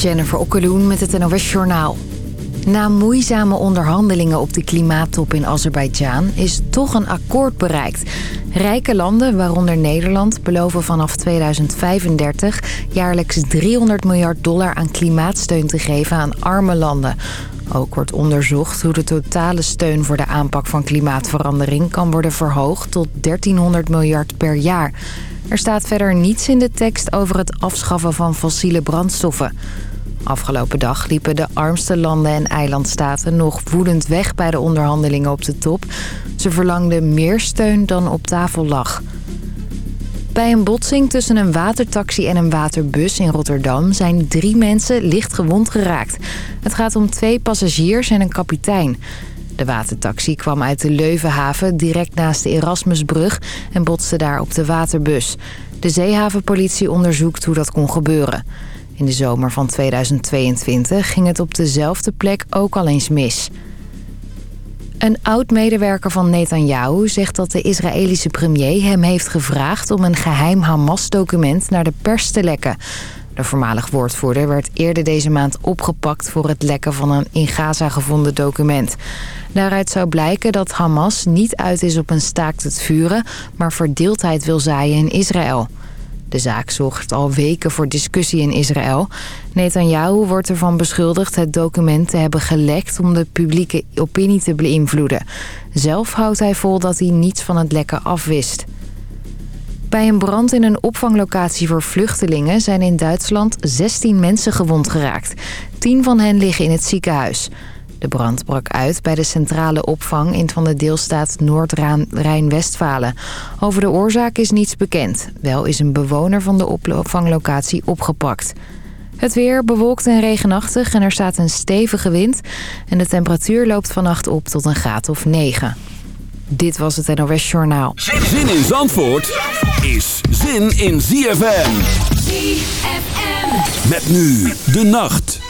Jennifer Okkeloen met het NOS Journaal. Na moeizame onderhandelingen op de klimaattop in Azerbeidzjan is toch een akkoord bereikt. Rijke landen, waaronder Nederland, beloven vanaf 2035 jaarlijks 300 miljard dollar aan klimaatsteun te geven aan arme landen. Ook wordt onderzocht hoe de totale steun voor de aanpak van klimaatverandering kan worden verhoogd tot 1300 miljard per jaar. Er staat verder niets in de tekst over het afschaffen van fossiele brandstoffen. Afgelopen dag liepen de armste landen en eilandstaten nog woedend weg bij de onderhandelingen op de top. Ze verlangden meer steun dan op tafel lag. Bij een botsing tussen een watertaxi en een waterbus in Rotterdam zijn drie mensen licht gewond geraakt. Het gaat om twee passagiers en een kapitein. De watertaxi kwam uit de Leuvenhaven direct naast de Erasmusbrug en botste daar op de waterbus. De zeehavenpolitie onderzoekt hoe dat kon gebeuren. In de zomer van 2022 ging het op dezelfde plek ook al eens mis. Een oud-medewerker van Netanyahu zegt dat de Israëlische premier hem heeft gevraagd... om een geheim Hamas-document naar de pers te lekken. De voormalig woordvoerder werd eerder deze maand opgepakt... voor het lekken van een in Gaza gevonden document. Daaruit zou blijken dat Hamas niet uit is op een staakt het vuren... maar verdeeldheid wil zaaien in Israël. De zaak zorgt al weken voor discussie in Israël. Netanyahu wordt ervan beschuldigd het document te hebben gelekt... om de publieke opinie te beïnvloeden. Zelf houdt hij vol dat hij niets van het lekken afwist. Bij een brand in een opvanglocatie voor vluchtelingen... zijn in Duitsland 16 mensen gewond geraakt. 10 van hen liggen in het ziekenhuis. De brand brak uit bij de centrale opvang in van de deelstaat Noord-Rijn-Westfalen. Over de oorzaak is niets bekend. Wel is een bewoner van de opvanglocatie opgepakt. Het weer bewolkt en regenachtig en er staat een stevige wind. En de temperatuur loopt vannacht op tot een graad of 9. Dit was het NOS Journaal. Zin in Zandvoort is zin in ZFM. ZFM. Met nu de nacht.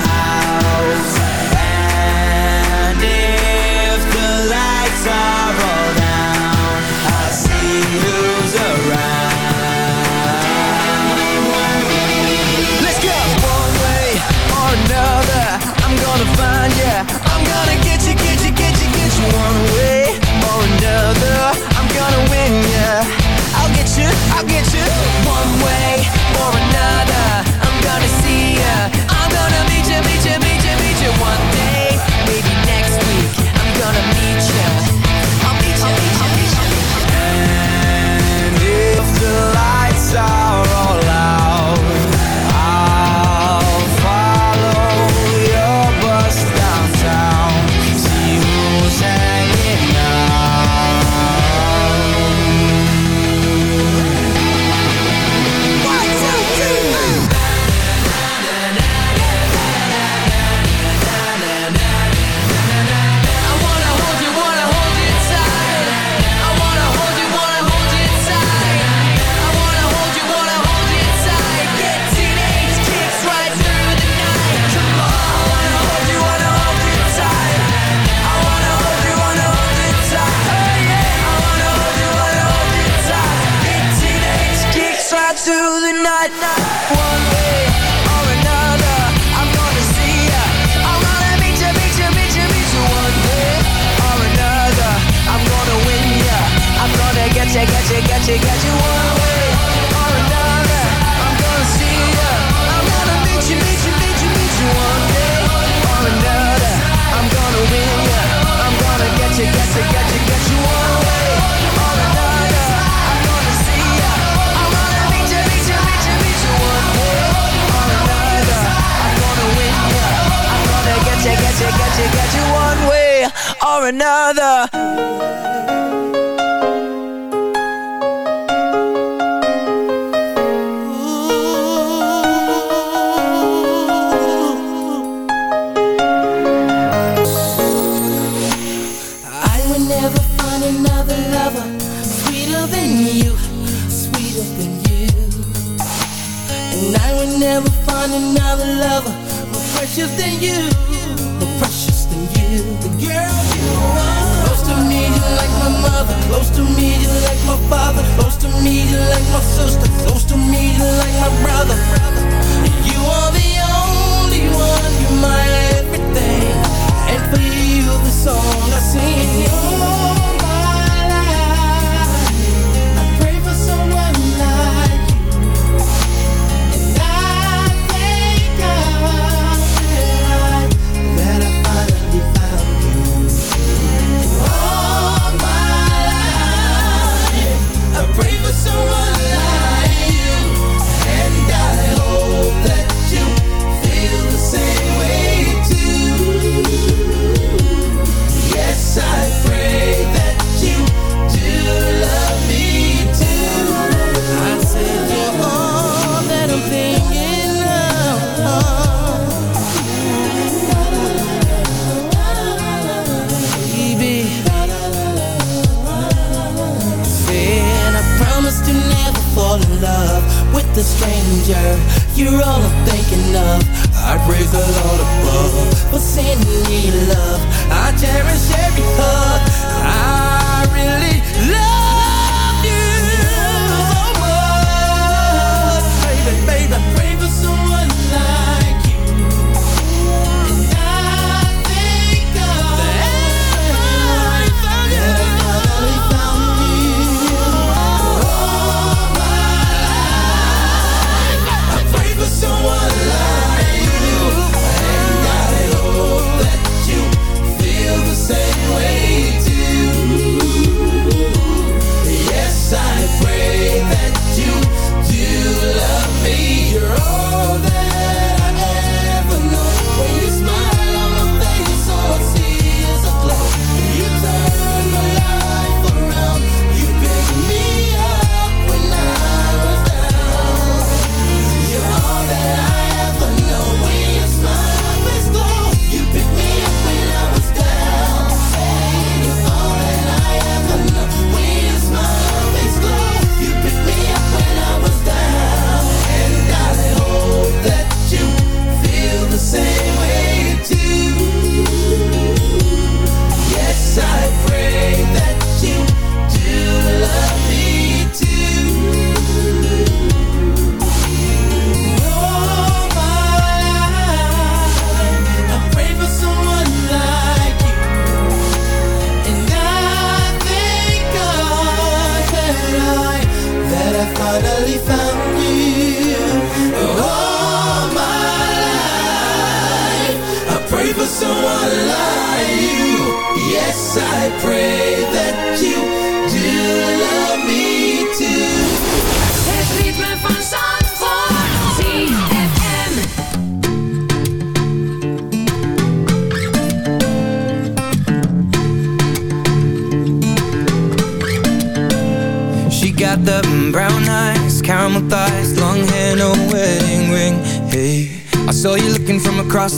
get you, get you, get you, get you one way or another. another.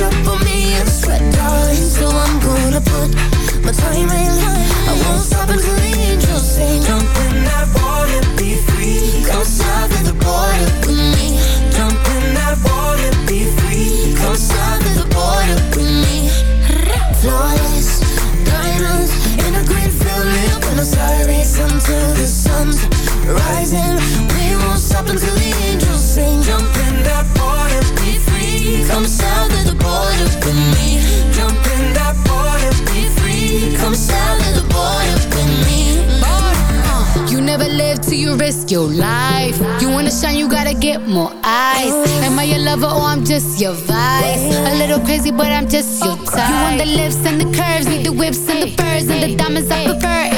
Up on me and sweat, darling. So I'm gonna put my time in. I won't stop until the angels sing. Jump in that water, be free. Come south of the border with me. Jump in that water, be free. Come south of the border with me. Flawless diamonds in a green field near Buenos Aires until the sun's rising. We won't stop until the angels sing. Jump in that water, be free. Come south of the live till you risk your life. You wanna shine, you gotta get more eyes. Am I your lover or I'm just your vice? A little crazy, but I'm just your type. You want the lips and the curves, need the whips and the furs and the diamonds I prefer.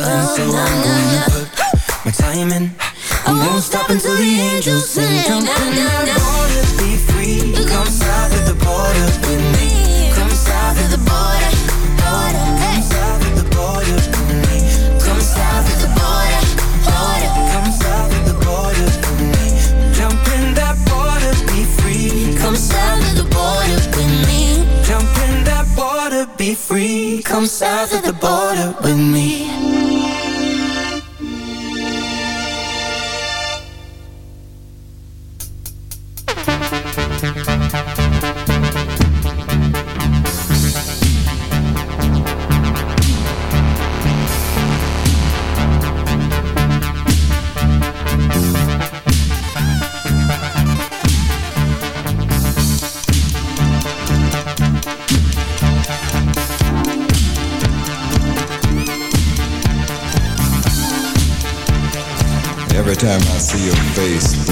darling. So I'm gonna put my time in. I won't stop until the angels sing. Jump in that water, be free. Come south of the border with me. Come south of the border. border. Come south of the border with me. Come south of the border. border. Come south of the border with me. Jump in that water, be free. Come south of the border with me. Jump in that be free. Come south of the border with me. Face,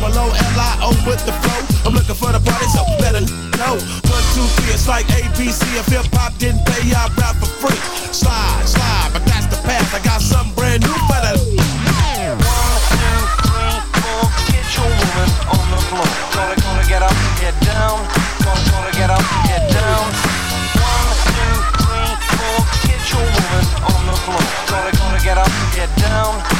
Double with the flow. I'm looking for the party, so better know. One, two, three, it's like ABC. If hip hop didn't pay, I rap for free. Slide, slide, but that's the path. I got something brand new for the. on the floor. Gonna, gonna get up, get down. Gonna, gonna get up, get down. One, two, three, four. Get your woman on the floor. Gonna, gonna get up, get down.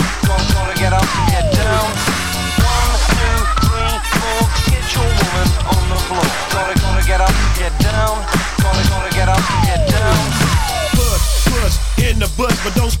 butt, but don't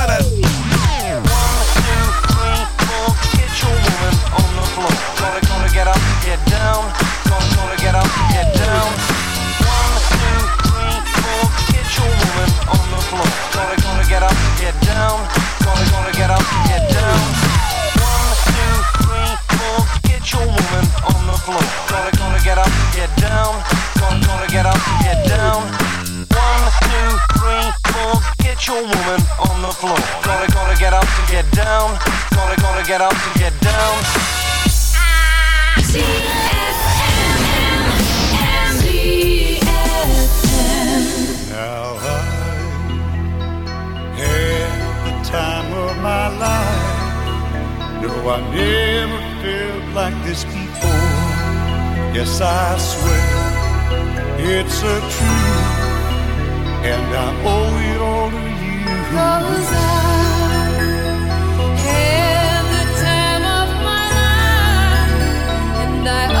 get your woman on the floor. Gonna, get up, get down, gonna get up, get down. Gonna, get up, get down? Don't it gonna get up, get down. One, two, three, get your woman on the floor. Gonna, gonna get up, gonna get down. Gonna, gotta get up, and get down. Now I had the time of my life. No, I never felt like this before. Yes, I swear it's a truth, and I owe it all to you. Cause I had the time of my life, and I